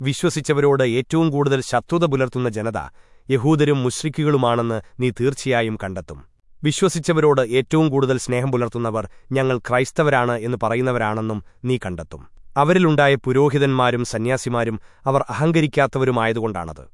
വിശ്വസിച്ചവരോട് ഏറ്റവും കൂടുതൽ ശത്രുത പുലർത്തുന്ന ജനത യഹൂദരും മുശ്രിക്കുകളുമാണെന്ന് നീ തീർച്ചയായും കണ്ടെത്തും. വിശ്വസിച്ചവരോട് ഏറ്റവും കൂടുതൽ സ്നേഹം പുലർത്തുന്നവർ ഞങ്ങൾ ക്രൈസ്തവരാണ് എന്ന് പറയുന്നവരാണെന്നും നീ കണ്ടെത്തും. അവരിലുണ്ടായ പുരോഹിതന്മാരും സന്യാസിമാരും അവർ അഹങ്കരിക്കാത്തവരുമായതുകൊണ്ടാണത്.